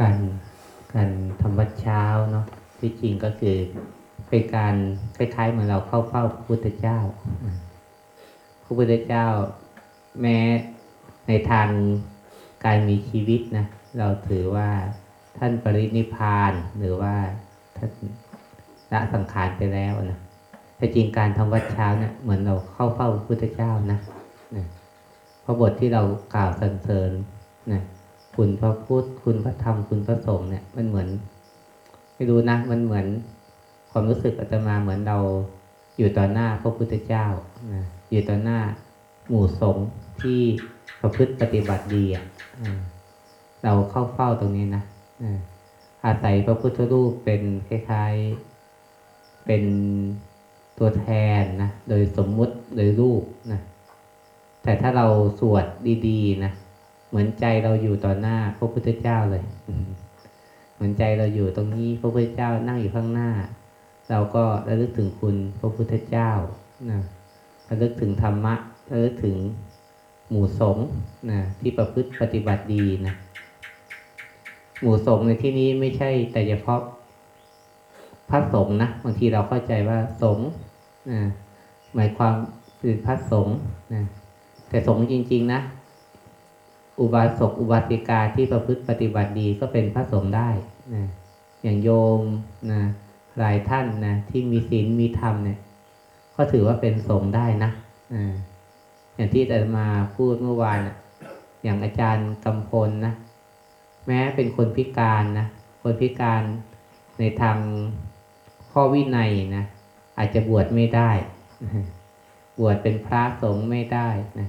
การการทำวัดเช้าเนาะที่จริงก็คือเป็นการคล้ายๆเหมือนเราเข้าเฝ้าพระพุทธเจ้าพระพุทธเจ้า แม้ในทางการมีชีวิตนะเราถือว่าท่านปรินิพานหรือว่าท่านละสังขารไปแล้วนะแต่จริงการทำวัดเช้าเนี่ยเหมือนเราเข้าเฝ้าพระพุทธเจ้านะ ระบทที่เรากล่าวสรรเสริญนะคุณพระพุทธคุณพระธรรมคุณพระสงฆ์เนี่ย มันเหมือนไม่รู้นะมันเหมือนความรู้สึกอาตมาเหมือนเราอยู่ต่อหน้าพระพุทธเจ้านะอยู่ต่อหน้าหมู่สงฆ์ที่ประพฤติปฏิบัติดีอะเราเข้าเฝ้าตรงนี้นะอาศัยพระพุทธรูปเป็นคล้ายๆเป็นตัวแทนนะ โดยสมมุติโดยรูปนะ แต่ถ้าเราสวดดีๆนะเหมือนใจเราอยู่ต่อหน้าพระพุทธเจ้าเลย เหมือนใจเราอยู่ตรงนี้พระพุทธเจ้านั่งอยู่ข้างหน้า เราก็ระลึกถึงคุณพระพุทธเจ้านะระลึกถึงธรรมะระลึกถึงหมู่สงฆ์นะที่ประพฤติปฏิบัติดีนะหมู่สงฆ์ในที่นี้ไม่ใช่ แต่เฉพาะพระสงฆ์นะบางทีเราเข้าใจว่าสงฆ์นะหมายความคือพระสงฆ์นะ แต่สงฆ์จริง ๆ นะ อุบาสกอุบาสิกาที่ประพฤติปฏิบัติดีก็เป็นพระสงฆ์ได้นะอย่างโยมนะหลายท่านนะที่มีศีลมีธรรมเนี่ย ก็ถือว่าเป็นสงฆ์ได้นะอ่าอย่างที่อาจมาพูดเมื่อวานอย่างอาจารย์กำพลนะแม้เป็นคนพิการนะคนพิการในทางข้อวินัยนะอาจจะบวชไม่ได้ บวชเป็นพระสงฆ์ไม่ได้นะ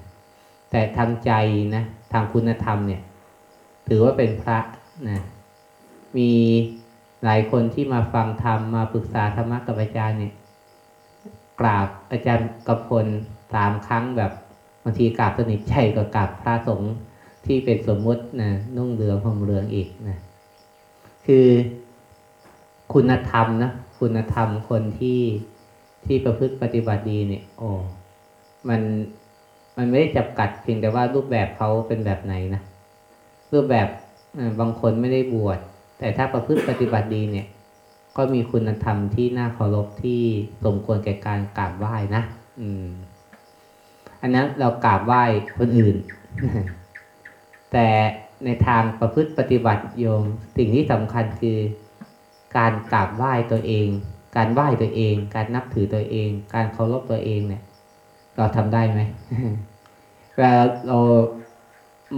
แต่ทางใจนะทางคุณธรรมเนี่ยถือว่าเป็นพระนะมีหลายคนที่มาฟังธรรมมาปรึกษาธรรมะกับอาจารย์เนี่ยกราบอาจารย์กำพลสามครั้งแบบบางทีกราบสนิทใจกับกราบพระสงฆ์ที่เป็นสมมุตินะนุ่งเหลืองห่มเหลืองอีกนะคือคุณธรรมนะคุณธรรมคนที่ที่ประพฤติปฏิบัติดีเนี่ย โอ้มัน มันไม่ได้จับกัดเพียงแต่ว่ารูปแบบเขาเป็นแบบไหนนะรูปแบบบางคนไม่ได้บวชแต่ถ้าประพฤติปฏิบัติดีเนี่ย ก็มีคุณธรรมที่น่าเคารพที่สมควรแก่การกราบไหว้นะอืม อันนั้นเรากราบไหว้คนอื่น แต่ในทางประพฤติปฏิบัติโยม สิ่งที่สำคัญคือการกราบไหว้ตัวเอง การไหว้ตัวเอง การนับถือตัวเอง การเคารพตัวเองเนี่ย เราทำได้ไหมเวลาเรา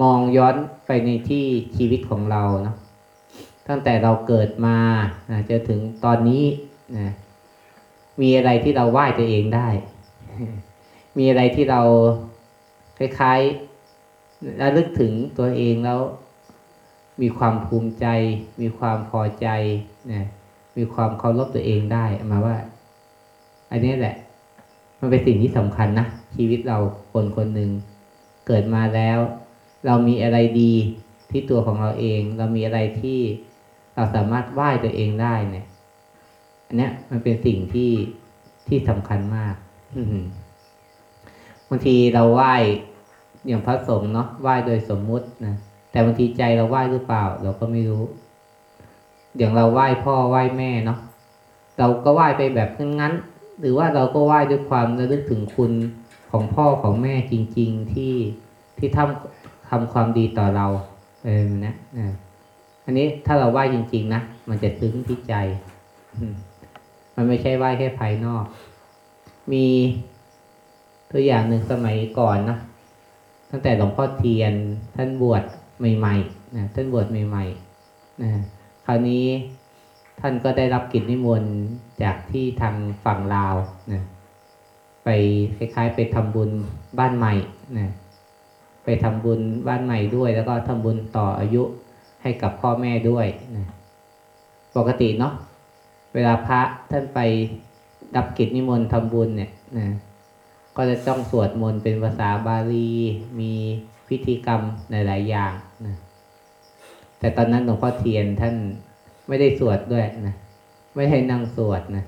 มองย้อนไปในที่ชีวิตของเราเนาะตั้งแต่เราเกิดมาจะถึงตอนนี้นะมีอะไรที่เราไหว้ตัวเองได้ มีอะไรที่เราคล้ายๆระลึกถึงตัวเองแล้ว มีความภูมิใจ มีความพอใจนะมีความเคารพตัวเองได้มาว่า อันนี้แหละ มันเป็นสิ่งที่สำคัญนะ ชีวิตเราคนคนหนึ่งเกิดมาแล้ว เรามีอะไรดีที่ตัวของเราเอง เรามีอะไรที่เราสามารถไหว้ตัวเองได้เนี่ย อันเนี้ยมันเป็นสิ่งที่ที่สำคัญมากบางทีเราไหว้อย่างพระสงฆ์เนาะไหว้โดยสมมุตินะแต่บางทีใจเราไหว้หรือเปล่า เราก็ไม่รู้อย่างเราไหว้พ่อไหว้แม่เนาะเราก็ไหว้ไปแบบงั้น หรือว่าเราก็ไหว้ด้วยความระลึกถึงคุณของพ่อของแม่จริง ๆที่ที่ทำทำความดีต่อเราเออนะนะอันนี้ถ้าเราไหว้จริง ๆ นะมันจะซึ้งที่ใจ มันไม่ใช่ไหว้แค่ภายนอก มีตัวอย่างหนึ่งสมัยก่อนนะตั้งแต่หลวงพ่อเทียนท่านบวชใหม่ๆนะท่านบวชใหม่ๆนะคราวนี้ ท่านก็ได้รับกิจนิมนต์จากที่ทางฝั่งลาวนะไปคล้ายๆ ไปทำบุญบ้านใหม่นะไปทำบุญบ้านใหม่ด้วย แล้วก็ทำบุญต่ออายุให้กับพ่อแม่ด้วยนะปกติเนาะเวลาพระท่านไปรับกิจนิมนต์ทำบุญเนี่ยนะก็จะต้องสวดมนต์เป็นภาษาบาลี มีพิธีกรรมหลาย ๆ อย่างนะแต่ตอนนั้นหลวงพ่อเทียนท่าน ไม่ได้สวดด้วยนะไม่ให้นั่งสวดนะ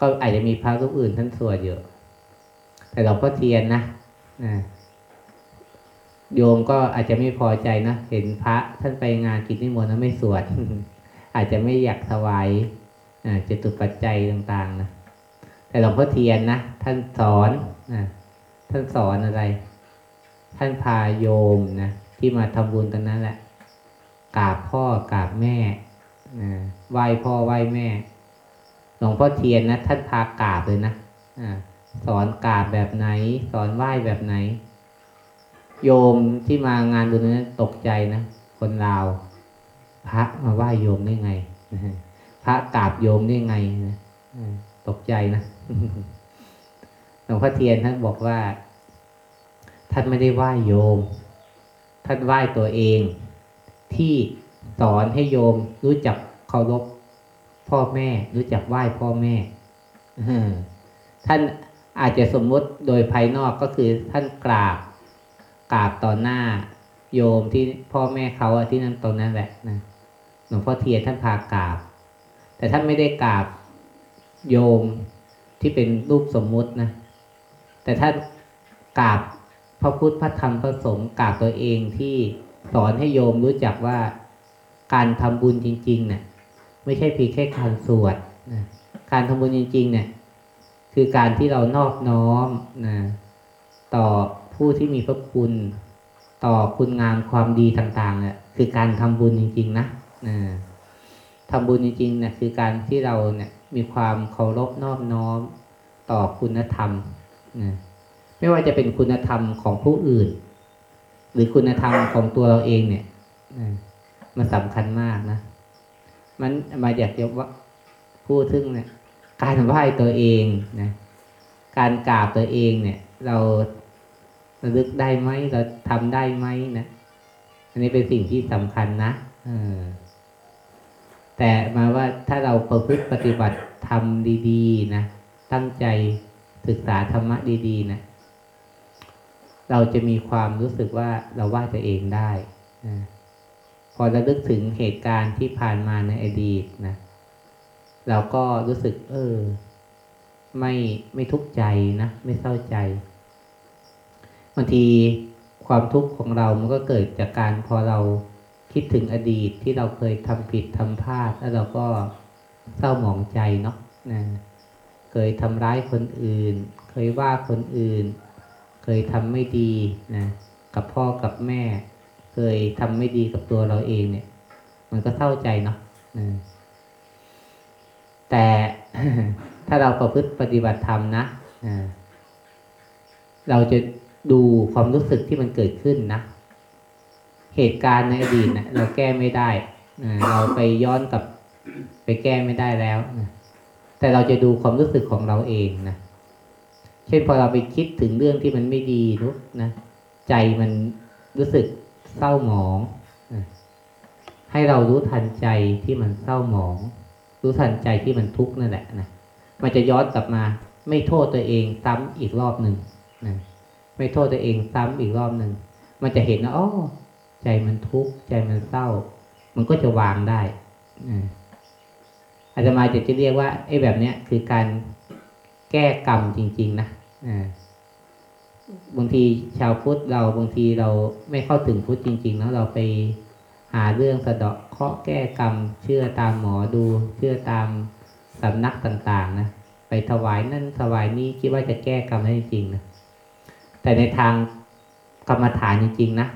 ก็อาจจะมีพระรูปอื่นท่านสวดอยู่แต่หลวงพ่อเทียนนะนะโยมก็อาจจะไม่พอใจนะเห็นพระท่านไปงานกิจนิมนต์แล้วไม่สวด อาจจะไม่อยากถวายอ่าจตุปัจจัยต่าง ๆ นะแต่หลวงพ่อเทียนนะท่านสอนนะท่านสอนอะไร ท่านพาโยมนะที่มาทำบุญตรงนั้นแหละกราบพ่อกราบแม่ ไหว้พ่อไหว้แม่ หลวงพ่อเทียนนะท่านพากราบเลยนะอสอนกราบแบบไหน สอนไหว้แบบไหน โยมที่มางานบุญนั้นตกใจนะ คนลาว พระมาไหว้โยมได้ไงพระกราบโยมได้ไงนะตกใจนะหลวงพ่อเทียนท่านบอกว่า ท่านไม่ได้ไหว้โยม ท่านไหว้ตัวเองที่ สอนให้โยมรู้จักเคารพพ่อแม่ รู้จักไหว้พ่อแม่เออท่านอาจจะสมมุติโดยภายนอกก็คือท่านกราบกราบต่อหน้า โยมที่พ่อแม่เขาอะที่นั่นตรงนั้นแหละนะหลวงพ่อเทียนท่านพากราบ แต่ท่านไม่ได้กราบโยมที่เป็นรูปสมมุตินะ แต่ท่านกราบพระพุทธพระธรรมพระสงฆ์กราบตัวเองที่สอนให้โยมรู้จักว่า การทำบุญจริงๆเนี่ยไม่ใช่เพียงแค่การสวดนะการทำบุญจริง ๆ เนี่ย คือการที่เรานอบน้อมนะต่อผู้ที่มีพระคุณ ต่อคุณงามความดีต่างๆเนี่ยคือการทำบุญจริง ๆ นะนะทำบุญจริงๆเนี่ยคือการที่เราเนี่ยมีความเคารพนอบน้อมต่อคุณธรรมนะไม่ว่าจะเป็นคุณธรรมของผู้อื่น หรือคุณธรรมของตัวเราเองเนี่ยนะ มันสำคัญมากนะ มันมาอยากจะว่าพูดถึงเนี่ย การไหว้ตัวเองนะ การกราบตัวเองเนี่ย เราระลึกได้ไหมเราทำได้ไหมนะอันนี้เป็นสิ่งที่สำคัญนะเออแต่มาว่าถ้าเราประพฤติปฏิบัติทำดี ๆ นะ ตั้งใจศึกษาธรรมะดีๆนะเราจะมีความรู้สึกว่าเราไหว้ตัวเองได้นะ พอระลึกถึงเหตุการณ์ที่ผ่านมาในอดีตนะ เราก็รู้สึก เออ ไม่ไม่ทุกข์ใจนะ ไม่เศร้าใจบางทีความทุกข์ของเรามันก็เกิดจากการพอเราคิดถึงอดีตที่เราเคยทำผิดทำพลาด แล้วเราก็เศร้าหมองใจเนาะนะเคยทำร้ายคนอื่น เคยว่าคนอื่น เคยทำไม่ดีนะกับพ่อกับแม่ เคยทำไม่ดีกับตัวเราเองเนี่ย มันก็เศร้าใจเนาะนะแต่ถ้าเราประพฤติปฏิบัติธรรมนะเราจะดูความรู้สึกที่มันเกิดขึ้นนะ เหตุการณ์ในอดีตนะเราแก้ไม่ได้เราไปย้อนกลับไปแก้ไม่ได้แล้วนะแต่เราจะดูความรู้สึกของเราเองนะ เช่นพอเราไปคิดถึงเรื่องที่มันไม่ดีนุกนะ ใจมันรู้สึก เศร้าหมอง ให้เรารู้ทันใจที่มันเศร้าหมอง รู้ทันใจที่มันทุกข์นั่นแหละนะมันจะย้อนกลับมา ไม่โทษตัวเองซ้ำอีกรอบหนึ่งนะไม่โทษตัวเองซ้ำอีกรอบหนึ่งมันจะเห็นนะอ๋อใจมันทุกข์ใจมันเศร้า มันก็จะวางได้อาจจะมาจะจะเรียกว่าไอ้แบบเนี้ยคือการแก้กรรมจริง ๆ นะ บางทีชาวพุทธเราบางทีเราไม่เข้าถึงพุทธจริงๆแล้วเราไปหาเรื่องสะเดาะเคาะแก้กรรม เชื่อตามหมอดู เชื่อตามสำนักต่างๆนะไปถวายนั่นถวายนี่คิดว่าจะแก้กรรมได้จริงนะแต่ในทางกรรมฐานจริงๆนะ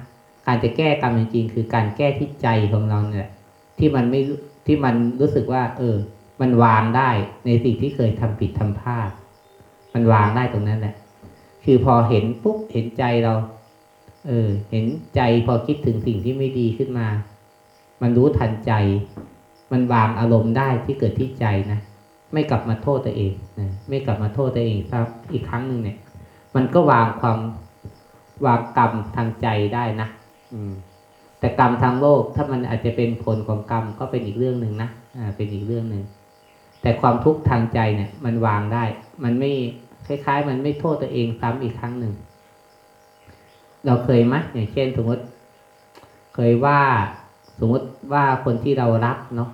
การจะแก้กรรมจริงๆ คือการแก้ที่ใจของเราเนี่ยที่มันไม่ที่มันรู้สึกว่า เออ มันวางได้ในสิ่งที่เคยทำผิดทำพลาด มันวางได้ตรงนั้นแหละ คือพอเห็นปุ๊บเห็นใจเรา เออ เห็นใจพอคิดถึงสิ่งที่ไม่ดีขึ้นมา มันรู้ทันใจ มันวางอารมณ์ได้ที่เกิดที่ใจนะไม่กลับมาโทษตัวเองนะไม่กลับมาโทษตัวเองครับอีกครั้งหนึ่งเนี่ย มันก็วางความวางกรรมทางใจได้นะอืม แต่กรรมทางโลกถ้ามันอาจจะเป็นผลของกรรมก็เป็นอีกเรื่องหนึ่งนะอ่าเป็นอีกเรื่องหนึ่งแต่ความทุกข์ทางใจเนี่ย มันวางได้ มันไม่ คล้ายๆ มันไม่โทษตัวเองซ้ำอีกครั้งหนึ่ง เราเคยไหมอย่างเช่น สมมติ เคยว่าสมมติว่าคนที่เรารักเนาะ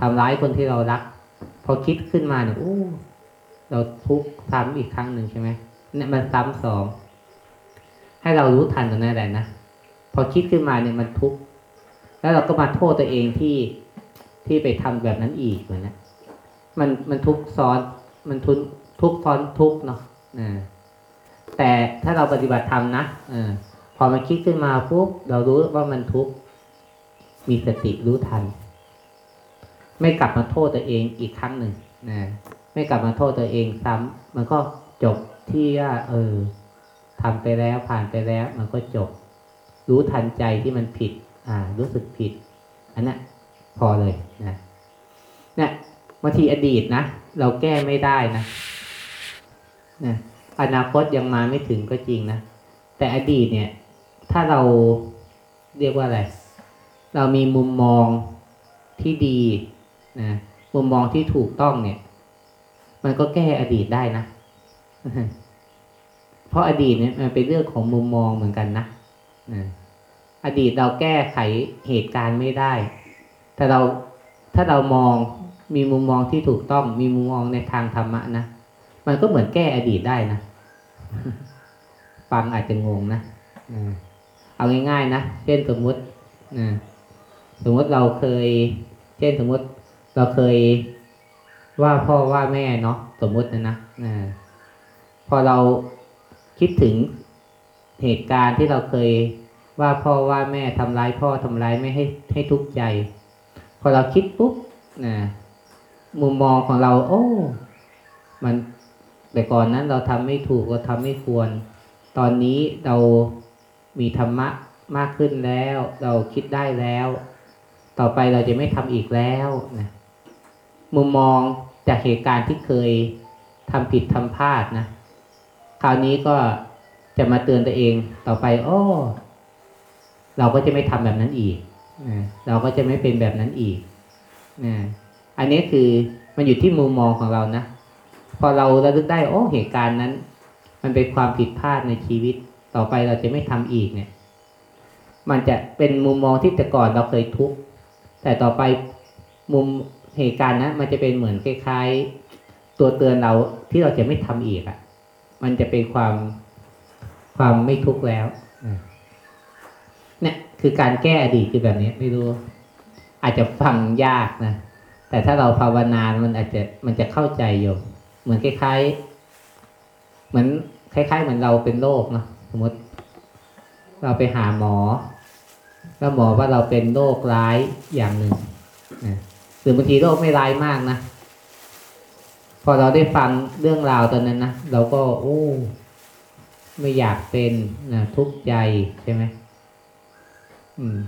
ทำร้ายคนที่เรารัก พอคิดขึ้นมาเนี่ยโอ้เราทุกข์ซ้ำอีกครั้งหนึ่งใช่ไหมเนี่ยมันซ้ำสองให้เรารู้ทันตรงนั้นแหละนะพอคิดขึ้นมาเนี่ยมันทุกข์แล้วเราก็มาโทษตัวเองที่ที่ไปทำแบบนั้นอีกเหมือนนะมันมันทุกข์ซ้อนมันทุน ทุกซ้อนทุกเนาะแต่ถ้าเราปฏิบัติธรรมนะอพอมันคิดขึ้นมาปุ๊บเรารู้ว่ามันทุกมีสติรู้ทัน ไม่กลับมาโทษตัวเองอีกครั้งหนึ่งนะไม่กลับมาโทษตัวเองซ้ำมันก็จบที่ว่าเออทำไปแล้วผ่านไปแล้ว มันก็จบ รู้ทันใจที่มันผิด อ่า รู้สึกผิด อันนั้นพอเลยนะเนี่ยบางทีอดีตนะ เราแก้ไม่ได้นะ นะอนาคตยังมาไม่ถึงก็จริงนะ แต่อดีตเนี่ย ถ้าเราเรียกว่าอะไร เรามีมุมมองที่ดีนะมุมมองที่ถูกต้องเนี่ย มันก็แก้อดีตได้นะเพราะอดีตเนี่ยมันเป็นเรื่องของมุมมองเหมือนกันนะนะอดีตเราแก้ไขเหตุการณ์ไม่ได้ แต่เราถ้าเรามองมีมุมมองที่ถูกต้อง มีมุมมองในทางธรรมะนะ มันก็เหมือนแก้อดีตได้นะ ฟังอาจจะงงนะเอาง่ายๆนะเช่นสมมุติสมมติเราเคย เช่นสมมติเราเคยว่าพ่อว่าแม่เนาะสมมุตินะนะพอเราคิดถึงเหตุการณ์ที่เราเคยว่าพ่อว่าแม่ทำร้ายพ่อทำร้ายไม่ให้ให้ทุกข์ใจ พอเราคิดปุ๊บนะมุมมองของเรา โอ้ มัน แต่ก่อนนั้นเราทำไม่ถูกเราทำไม่ควร ตอนนี้เรามีธรรมะมากขึ้นแล้ว เราคิดได้แล้ว ต่อไปเราจะไม่ทำอีกแล้วนะมุมมองจากเหตุการณ์ที่เคยทำผิดทำพลาดนะคราวนี้ก็จะมาเตือนตัวเองต่อไป โอ้เราก็จะไม่ทำแบบนั้นอีกนะเราก็จะไม่เป็นแบบนั้นอีกนะอันนี้คือมันอยู่ที่มุมมองของเรานะ พอเราระลึกได้โอ้เหตุการณ์นั้น มันเป็นความผิดพลาดในชีวิต ต่อไปเราจะไม่ทำอีกเนี่ย มันจะเป็นมุมมองที่แต่ก่อนเราเคยทุกข์แต่ต่อไปมุมเหตุการณ์นั้นมันจะเป็นเหมือนคล้ายๆ ตัวเตือนเราที่เราจะไม่ทำอีกอะ่ะ มันจะเป็นความความไม่ทุกข์แล้วอะเนี่ยคือการแก้อดีตคือแบบนี้ไม่รู้ อาจจะฟังยากนะ แต่ถ้าเราภาวนา มันอาจจะมันจะเข้าใจอยู่ เหมือนคล้ายๆ เหมือนคล้าย ๆ เหมือนเราเป็นโรคนะสมมติ เราไปหาหมอ แล้วหมอว่าเราเป็นโรคร้ายอย่างหนึ่งนะหรือบางทีโรคไม่ร้ายมากนะพอเราได้ฟังเรื่องราวตอนนั้นนะเราก็ โอ้ไม่อยากเป็นนะทุกข์ใจใช่ไหมอืม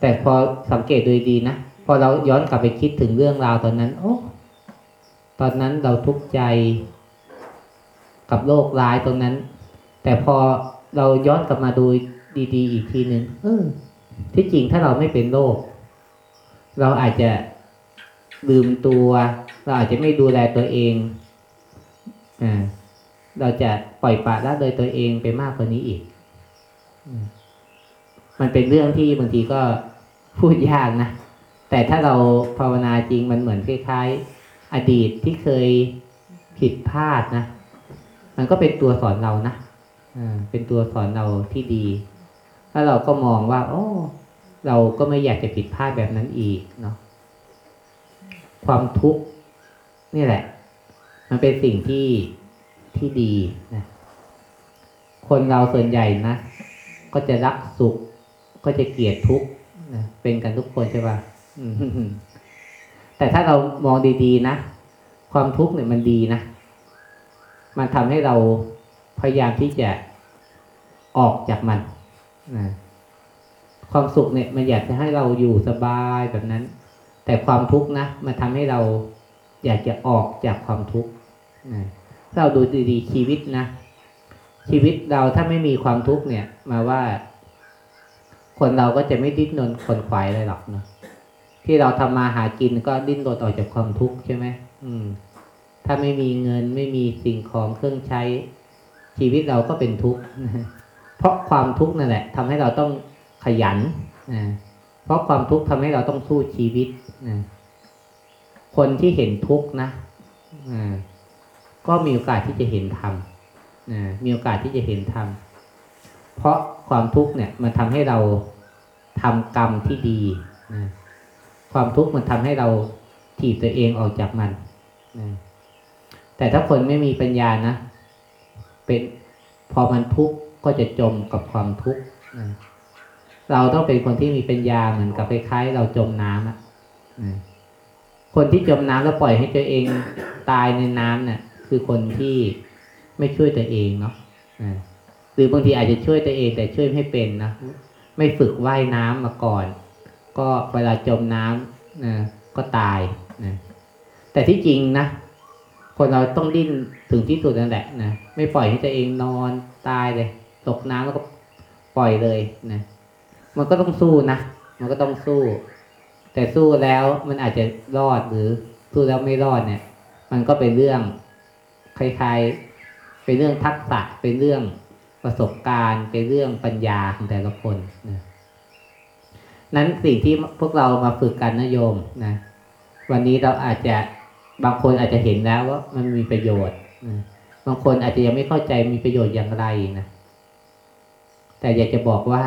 แต่พอสังเกตดูดีนะพอเราย้อนกลับไปคิดถึงเรื่องราวตอนนั้น โอ้ ตอนนั้นเราทุกข์ใจกับโรคร้ายตรงนั้น แต่พอเราย้อนกลับมาดูดี ๆ อีกทีหนึ่งเออ ที่จริงถ้าเราไม่เป็นโรคเราอาจจะลืมตัว เราอาจจะไม่ดูแลตัวเองอ่าเราจะปล่อยปละละเลยตัวเองไปมากกว่านี้อีก มันเป็นเรื่องที่บางทีก็พูดยากนะ แต่ถ้าเราภาวนาจริงมันเหมือนคล้ายๆ อดีตที่เคยผิดพลาดนะ มันก็เป็นตัวสอนเรานะเป็นตัวสอนเราที่ดีถ้าเราก็มองว่า โอ้ เราก็ไม่อยากจะผิดพลาดแบบนั้นอีกเนาะความทุกข์นี่แหละ มันเป็นสิ่งที่ที่ดีนะคนเราส่วนใหญ่นะก็จะรักสุข ก็จะเกลียดทุกข์นะเป็นกันทุกคนใช่ป่ะ แต่ถ้าเรามองดีๆ นะ ความทุกข์เนี่ยมันดีนะ มันทำให้เราพยายามที่จะออกจากมันนะความสุขเนี่ยมันอยากจะให้เราอยู่สบายแบบนั้น แต่ความทุกข์นะมันทำให้เราอยากจะออกจากความทุกข์นะถ้าเราดูดีๆชีวิตนะชีวิตเราถ้าไม่มีความทุกข์เนี่ย มาว่า คนเราก็จะไม่ดิ้นรนขนขวายอะไรหรอกเนาะ ที่เราทำมาหากินก็ดิ้นรนออกจากความทุกข์ใช่ไหมอืม ถ้าไม่มีเงินไม่มีสิ่งของเครื่องใช้ชีวิตเราก็เป็นทุกข์เพราะความทุกข์นั่นแหละทำให้เราต้องขยันนะเพราะความทุกข์ทำให้เราต้องสู้ชีวิตนะคนที่เห็นทุกข์นะอ่าก็มีโอกาสที่จะเห็นธรรมนะมีโอกาสที่จะเห็นธรรมเพราะความทุกข์เนี่ย มันทำให้เราทำกรรมที่ดีนะ ความทุกข์มันทำให้เราถีบตัวเองออกจากมันนะแต่ถ้าคนไม่มีปัญญานะ เป็นพอมันทุกข์ก็จะจมกับความทุกข์นะเราต้องเป็นคนที่มีปัญญาเหมือนกับคล้ายๆ เราจมน้ำอะนะคนที่จมน้ำแล้วปล่อยให้ตัวเองตายในน้ำเนี่ย คือคนที่ไม่ช่วยตัวเองเนาะหรือบางทีอาจจะช่วยตัวเองแต่ช่วยไม่เป็นนะไม่ฝึกว่ายน้ำมาก่อน ก็เวลาจมน้ำนะก็ตายนะแต่ที่จริงนะคนเราต้องดิ้นถึงที่สุดนั่นแหละนะไม่ปล่อยให้ตัวเองนอนตายเลย ตกน้ำแล้วก็ปล่อยเลยนะมันก็ต้องสู้นะมันก็ต้องสู้ แต่สู้แล้วมันอาจจะรอดหรือสู้แล้วไม่รอดเนี่ย มันก็เป็นเรื่องคล้ายๆเป็นเรื่องทักษะเป็นเรื่องประสบการณ์เป็นเรื่องปัญญาของแต่ละคนนะ นั้นสิ่งที่พวกเรามาฝึกกันนะโยมนะวันนี้เราอาจจะบางคนอาจจะเห็นแล้วว่ามันมีประโยชน์นะบางคนอาจจะยังไม่เข้าใจมีประโยชน์อย่างไรนะแต่อยากจะบอกว่า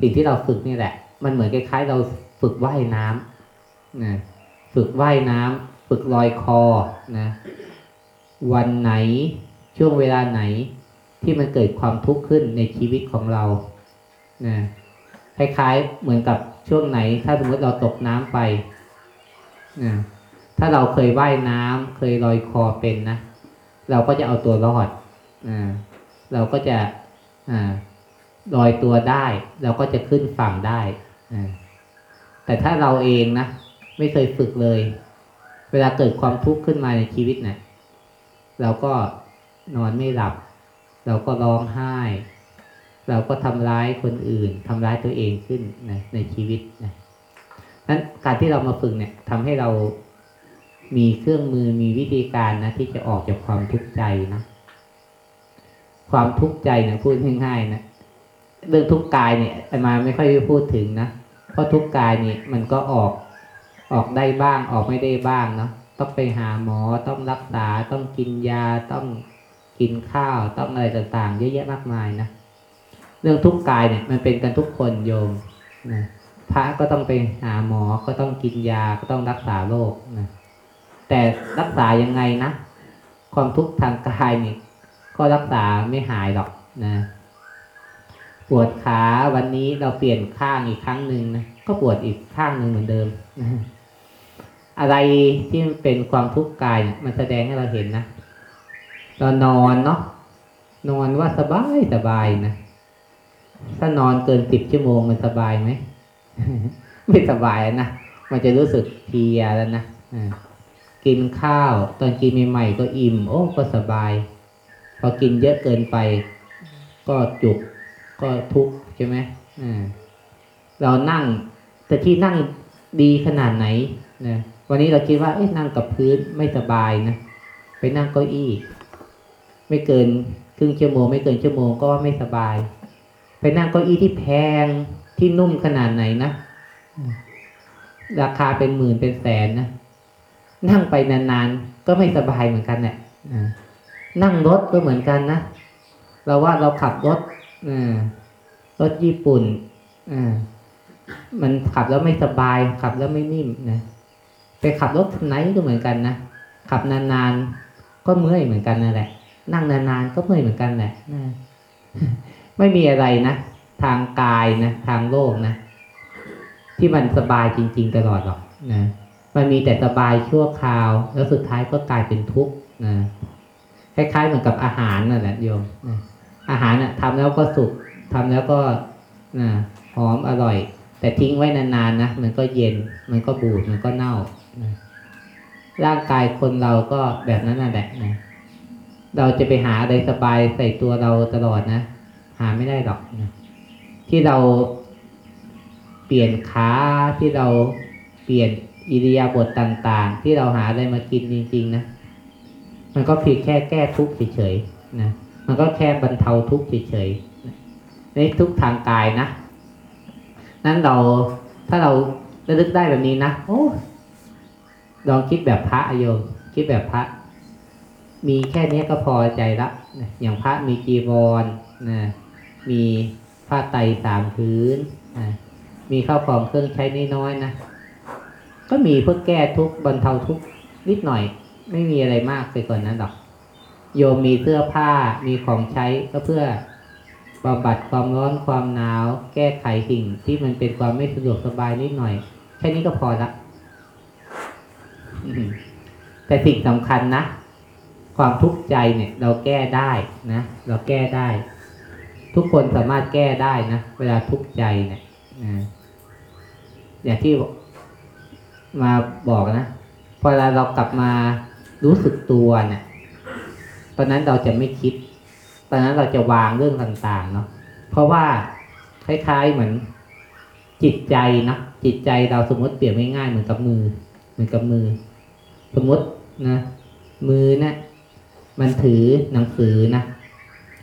สิ่งที่เราฝึกนี่แหละ มันเหมือนคล้ายๆ เราฝึกว่ายน้ำนะฝึกว่ายน้ำฝึกลอยคอนะวันไหนช่วงเวลาไหนที่มันเกิดความทุกข์ขึ้นในชีวิตของเรานะ คล้ายๆ เหมือนกับช่วงไหน ถ้าสมมติเราตกน้ำไปนะถ้าเราเคยว่ายน้ำเคยลอยคอเป็นนะเราก็จะเอาตัวรอดนะเราก็จะอ่าลอยตัวได้ เราก็จะขึ้นฝั่งได้อ่าแต่ถ้าเราเองนะไม่เคยฝึกเลย เวลาเกิดความทุกข์ขึ้นมาในชีวิตเนะี่ยเราก็นอนไม่หลับ เราก็ร้องไห้ เราก็ทำร้ายคนอื่นทำร้ายตัวเองขึ้นนะในชีวิตนะนั้นการที่เรามาฝึกเนี่ยทำให้เรามีเครื่องมือมีวิธีการนะที่จะออกจากความทุกข์ใจนะความทุกข์ใจนะพูดง่ายๆนะเรื่องทุกข์กายเนี่ยมาไม่ค่อยพูดถึงนะเพราะทุกข์กายนี่มันก็ออกออกได้บ้างออกไม่ได้บ้างเนาะต้องไปหาหมอต้องรักษาต้องกินยาต้องกินข้าวต้องอะไรต่างๆ เยอะแยะมากมายนะ เรื่องทุกข์กายเนี่ยมันเป็นกันทุกคนโยมนะพระก็ต้องไปหาหมอก็ต้องกินยาก็ต้องรักษาโรคนะแต่รักษายังไงนะ ความทุกข์ทางกายนี่ก็รักษาไม่หายหรอกนะปวดขาวันนี้เราเปลี่ยนข้างอีกครั้งหนึ่งนะก็ปวดอีกข้างหนึ่งเหมือนเดิมนะอะไรที่มันเป็นความทุกข์กายเนี่ยมันแสดงให้เราเห็นนะเรานอนเนาะนอนว่าสบายสบายนะ ถ้านอนเกินสิบชั่วโมงมันสบายไหม ไม่สบายนะ มันจะรู้สึกเพียแล้วนะกินข้าวตอนกินใหม่ๆก็อิ่ม โอ้ก็สบาย พอกินเยอะเกินไป ก็จุกก็ทุกข์ใช่ไหมเรานั่ง แต่ที่นั่งดีขนาดไหนนะวันนี้เราคิดว่าเอ้ยนั่งกับพื้นไม่สบายนะไปนั่งเก้าอี้ ไม่เกินครึ่งชั่วโมง ไม่เกินชั่วโมงก็ไม่สบาย ไปนั่งเก้าอี้ที่แพงที่นุ่มขนาดไหนนะ ราคาเป็นหมื่นเป็นแสนนะ นั่งไปนานๆ ก็ไม่สบายเหมือนกันเนี่ยนั่งรถก็เหมือนกันนะ เราว่าเราขับรถรถญี่ปุ่นมันขับแล้วไม่สบาย ขับแล้วไม่นิ่มนะไปขับรถไหนก็เหมือนกันนะขับนานๆก็เมื่อยเหมือนกันนั่นแหละ นั่งนานๆก็เมื่อยเหมือนกันแหละ ไม่มีอะไรนะ ทางกายนะ ทางโลกนะ ที่มันสบายจริง ๆ ตลอดหรอกนะมันมีแต่สบายชั่วคราว แล้วสุดท้ายก็กลายเป็นทุกข์นะคล้ายๆเหมือนกับอาหารนั่นแหละโยมนะอาหารน่ะทำแล้วก็สุกทำแล้วก็นะหอมอร่อย แต่ทิ้งไว้นานๆนะมันก็เย็น มันก็บูดมันก็เน่านะร่างกายคนเราก็แบบนั้นนั่นแหละนะเราจะไปหาอะไรสบายใส่ตัวเราตลอดนะ หาไม่ได้หรอกนะที่เราเปลี่ยนขาที่เราเปลี่ยนอิริยาบถต่างๆ ที่เราหาอะไรมากินจริง ๆ นะ มันก็เพียงแค่แก้ทุกข์เฉยๆนะมันก็แค่บรรเทาทุกข์เฉยๆในทุกทางกายนะนั้นเราถ้าเราระลึกได้แบบนี้นะโอ้ลองคิดแบบพระโยมคิดแบบพระ มีแค่นี้ก็พอใจละอย่างพระมีจีวรนะ มีผ้าไตรสามพื้นมีข้าวของเครื่องใช้น้อยๆนะ ก็มีเพื่อแก้ทุกข์บรรเทาทุกข์นิดหน่อย ไม่มีอะไรมากไปกว่านนั้นหรอก โยมมีเสื้อผ้ามีของใช้ก็เพื่อบำบัดความร้อนความหนาว แก้ไขสิ่งที่มันเป็นความไม่สะดวกสบายนิดหน่อย แค่นี้ก็พอละแต่สิ่งสำคัญนะ ความทุกข์ใจเนี่ย เราแก้ได้นะ เราแก้ได้ ทุกคนสามารถแก้ได้นะ เวลาทุกข์ใจเนี่ยอย่างที่มาบอกนะพอเวลาเรากลับมารู้สึกตัวเนี่ยตอนนั้นเราจะไม่คิด ตอนนั้นเราจะวางเรื่องต่างๆ เนาะเพราะว่าคล้ายๆเหมือนจิตใจนะจิตใจเราสมมติเปรียบง่ายๆเหมือนกับมือ เหมือนกับมือ สมมตินะมือเนะี่ยมันถือหนังสือนะ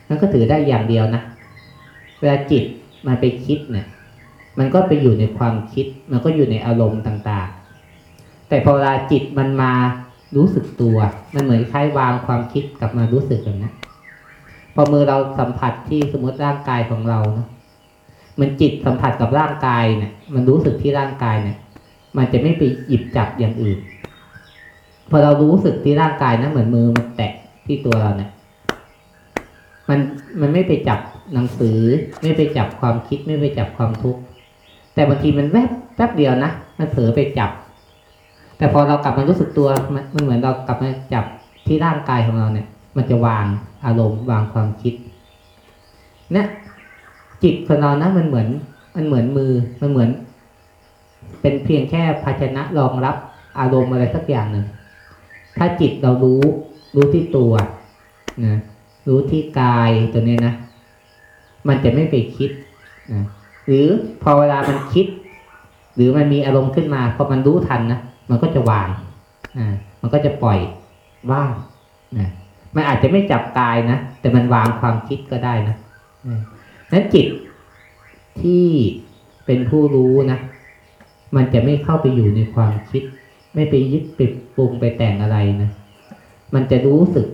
มันก็ถือได้อย่างเดียวนะ เวลาจิตมันไปคิดเนี่ยมันก็ไปอยู่ในความคิด มันก็อยู่ในอารมณ์ต่างๆ แต่พอเวลาจิตมันมารู้สึกตัว มันเหมือนคล้ายวางความคิดกลับมารู้สึกแบบนั้พอมือเราสัมผัสที่สมมติร่างกายของเราเนาะมันจิตสัมผัสกับร่างกายเนี่ย มันรู้สึกที่ร่างกายเนี่ย มันจะไม่ไปหยิบจับอย่างอื่น พอเรารู้สึกที่ร่างกายนะเหมือนมือมันแตะที่ตัวเราเนี่ย มันมันไม่ไปจับ หนังสือไม่ไปจับความคิดไม่ไปจับความทุกข์แต่บางทีมันแวบแป๊บเดียวนะมันเผลอไปจับ แต่พอเรากลับมารู้สึกตัวมันมันเหมือนเรากลับมาจับที่ร่างกายของเราเนี่ย มันจะวางอารมณ์วางความคิดเนี่ยจิตของเรานะมันเหมือน มันเหมือนมือมันเหมือน เป็นเพียงแค่ภาชนะรองรับอารมณ์อะไรสักอย่างหนึ่งถ้าจิตเรารู้รู้ที่ตัวนะรู้ที่กายตัวนี้นะ มันจะไม่ไปคิดนะหรือพอเวลามันคิด หรือมันมีอารมณ์ขึ้นมาพอมันรู้ทันนะมันก็จะวางมันก็จะปล่อยว่างนะมันอาจจะไม่จับกายนะแต่มันวางความคิดก็ได้นะนั้นจิตที่เป็นผู้รู้นะมันจะไม่เข้าไปอยู่ในความคิด ไม่ไปยึดไปปรุงไปแต่งอะไรนะมันจะรู้สึก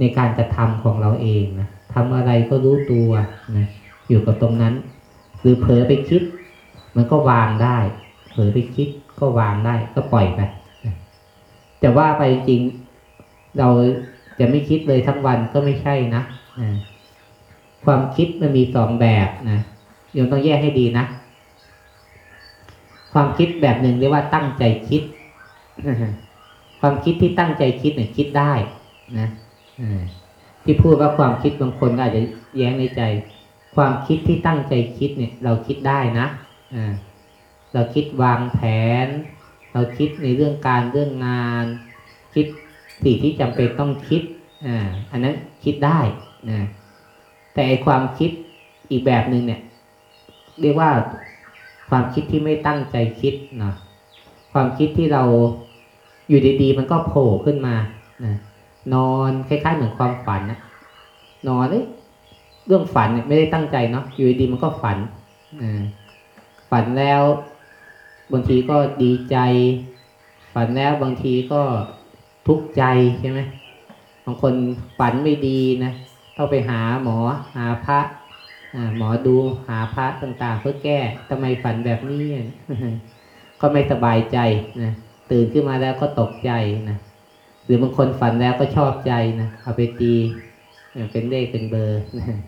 ในการกระทำของเราเองนะ ทำอะไรก็รู้ตัวนะอยู่กับตรงนั้น หรือเผลอไปคิด มันก็วางได้ เผลอไปคิดก็วางได้ก็ปล่อยไปนะแต่ว่าไปจริงเราจะไม่คิดเลยทั้งวันก็ไม่ใช่นะนะความคิดมันมีสองแบบนะโยมต้องแยกให้ดีนะ ความคิดแบบหนึ่งเรียกว่าตั้งใจคิด ความคิดที่ตั้งใจคิดเนี่ยคิดได้นะ ที่พูดว่าความคิดบางคนก็อาจจะแย้งในใจ ความคิดที่ตั้งใจคิดเนี่ย เราคิดได้นะเราคิดวางแผน เราคิดในเรื่องการเรื่องงาน คิดสิ่งที่จำเป็นต้องคิดอ่าอันนั้นคิดได้นะแต่ความคิดอีกแบบหนึ่งเนี่ย เรียกว่าความคิดที่ไม่ตั้งใจคิดนะความคิดที่เราอยู่ดีๆมันก็โผล่ขึ้นมานะ นอนคล้ายๆเหมือนความฝันนะนอนเอ้ยเรื่องฝันเนี่ยไม่ได้ตั้งใจเนาะอยู่ดีๆมันก็ฝันฝันแล้ว บางทีก็ดีใจ ฝันแล้วบางทีก็ทุกข์ใจใช่ไหมบางคนฝันไม่ดีนะต้องไปหาหมอหาพระหมอดูหาพระต่างๆ เพื่อแก้ทำไมฝันแบบนี้ก็ไม่สบายใจนะตื่นขึ้นมาแล้วก็ตกใจนะ หรือบางคนฝันแล้วก็ชอบใจนะเอาไปตีเป็นเลขเป็นเบอร์นะ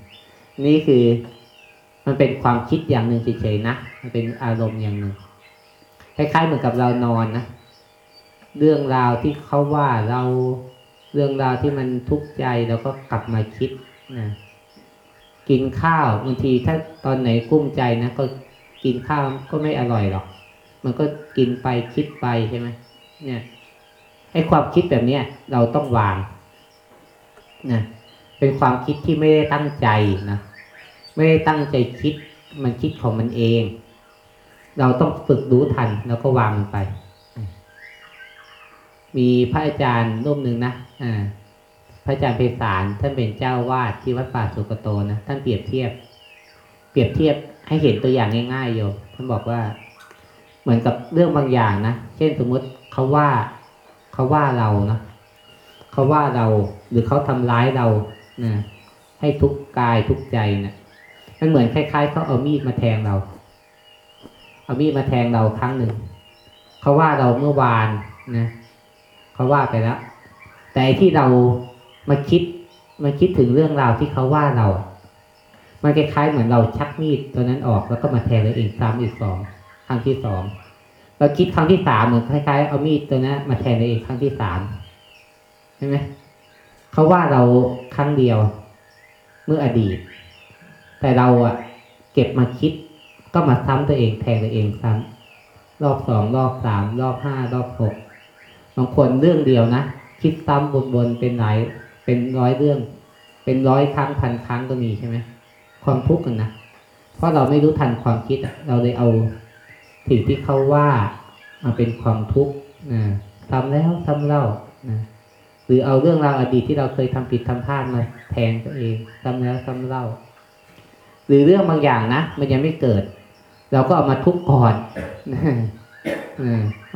นี่คือมันเป็นความคิดอย่างหนึ่งเฉยๆนะมันเป็นอารมณ์อย่างหนึ่งคล้ายๆเหมือนกับเรานอนนะเรื่องราวที่เขาว่าเราเรื่องราวที่มันทุกข์ใจเราก็กลับมาคิดนะกินข้าวบางทีถ้าตอนไหนกุ้มใจนะก็กินข้าวก็ไม่อร่อยหรอก มันก็กินไปคิดไปใช่ไหมเนี่ย ไอ้ความคิดแบบเนี้ยเราต้องวางนะเป็นความคิดที่ไม่ได้ตั้งใจนะไม่ได้ตั้งใจคิดมันคิดของมันเอง เราต้องฝึกรู้ทันแล้วก็วางมันไป มีพระอาจารย์รูปหนึ่งนะอ่าพระอาจารย์เพศารท่านเป็นเจ้าวาดที่วัดป่าสุกโตนะท่านเปรียบเทียบ เปรียบเทียบให้เห็นตัวอย่างง่ายๆโยมท่านบอกว่า เหมือนกับเรื่องบางอย่างนะเช่นสมมุติเขาว่า เขาว่าเราเนาะเขาว่าเราหรือเขาทำร้ายเรานะให้ทุกกายทุกใจนะมันเหมือนคล้ายๆเขาเอามีดมาแทงเรา เอามีดมาแทงเราครั้งหนึ่งเขาว่าเราเมื่อวานนะเขาว่าไปแล้ว แต่ที่เรามาคิดมาคิดถึงเรื่องราวที่เขาว่าเรา มันคล้ายๆเหมือนเราชักมีดตัวนั้นออกแล้วก็มาแทงเราเองซ้ำอีกสองครั้งที่สอง เราคิดครั้งที่สามเหมือนคล้ายๆเอามีดตัวนั้นมาแทงเราเองครั้งที่สามใช่ไหมเขาว่าเราครั้งเดียว เมื่ออดีต แต่เราอะเก็บมาคิด ก็มาซ้ำตัวเองแทงตัวเองซ้ำรอบสองรอบสามรอบห้ารอบหกบางคนเรื่องเดียวนะคิดซ้ำบนๆเป็นหลายเป็นร้อยเรื่อง เป็นร้อยครั้งพันครั้งก็มีใช่ไหมความทุกข์กันนะเพราะเราไม่รู้ทันความคิดอะเราเลยเอา สิ่งที่เขาว่ามาเป็นความทุกข์นะซ้ำแล้วซ้ำเล่านะหรือเอาเรื่องราวอดีตที่เราเคยทำผิดทำพลาดมาแทงตัวเองซ้ำแล้วซ้ำเล่า หรือเรื่องบางอย่างนะมันยังไม่เกิด เราก็เอามาทุกข์ก่อน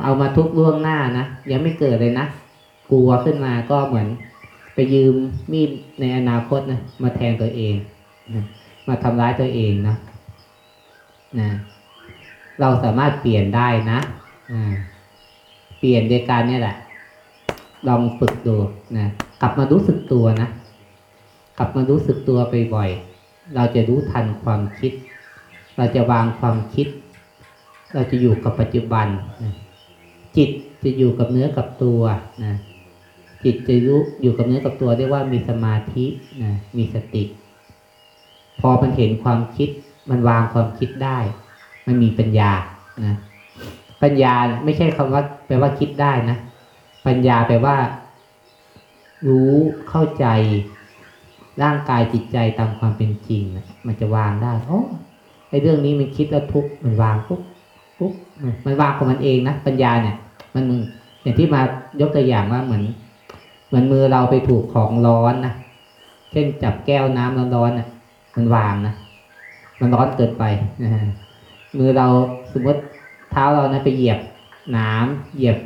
เอามาทุกข์ล่วงหน้านะยังไม่เกิดเลยนะกลัวขึ้นมาก็เหมือน ไปยืมมีดในอนาคตนะมาแทงตัวเองมาทำร้ายตัวเองนะนะ เราสามารถเปลี่ยนได้นะเปลี่ยนโดยการเนี่ยแหละ ลองฝึกดูนะกลับมารู้สึกตัวนะกลับมารู้สึกตัวไปบ่อยเราจะรู้ทันความคิด เราจะวางความคิด เราจะอยู่กับปัจจุบันนะจิตจะอยู่กับเนื้อกับตัวนะจิตจะรู้อยู่กับเนื้อกับตัวเรียกว่ามีสมาธินะมีสติ พอมันเห็นความคิดมันวางความคิดได้ มันมีปัญญานะปัญญาไม่ใช่คำว่าแปลว่าคิดได้นะ ปัญญาแปลว่า รู้เข้าใจ ร่างกายจิตใจตามความเป็นจริงนะมันจะวางได้โอ้ไอเรื่องนี้มันคิดแล้วทุกมันวางปุ๊บปุ๊บมันวางของมันเองนะปัญญาเนี่ย มันอย่างที่มายกตัวอย่างว่าเหมือน เหมือนมือเราไปถูกของร้อนนะเช่นจับแก้วน้ำร้อนๆน่ะมันวางนะมันร้อนเกินไปนะ มือเราสมมติเท้าเรานะไปเหยียบน้ำเหยียบ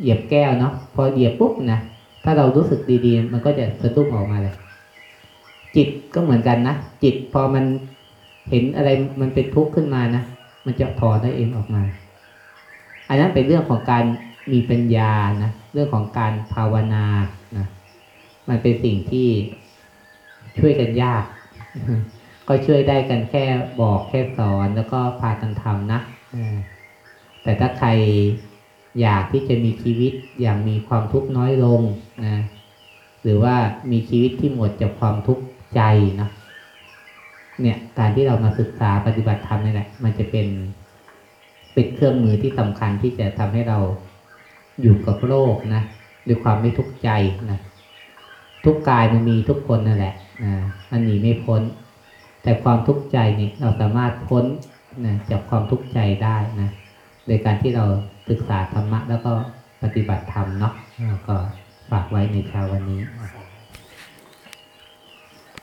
เหยียบแก้วเนาะพอเหยียบปุ๊บนะถ้าเรารู้สึกดีๆ มันก็จะสะดุ้งออกมาเลย จิตก็เหมือนกันนะจิตพอมันเห็นอะไรมันเป็นทุกข์ขึ้นมานะมันจะถอนได้เองออกมา อันนั้นเป็นเรื่องของการมีปัญญานะเรื่องของการภาวนานะมันเป็นสิ่งที่ช่วยกันยาก ก็ช่วยได้กันแค่บอกแค่สอนแล้วก็พากันทำนะอ่าแต่ถ้าใครอยากที่จะมีชีวิตอย่างมีความทุกข์น้อยลงนะหรือว่ามีชีวิตที่หมดจากความทุกข์ใจนะเนี่ยการที่เรามาศึกษาปฏิบัติธรรมนี่แหละมันจะเป็นเป็นเครื่องมือที่สำคัญที่จะทำให้เราอยู่กับโลกนะด้วยความไม่ทุกข์ใจนะทุกกายมันมีทุกคนนั่นแหละนะมันหนีไม่พ้น แต่ความทุกข์ใจนี่เราสามารถพ้นนะจากความทุกข์ใจได้นะโดยการที่เราศึกษาธรรมะแล้วก็ปฏิบัติธรรมเนาะก็ฝากไว้ในเช้าวันนี้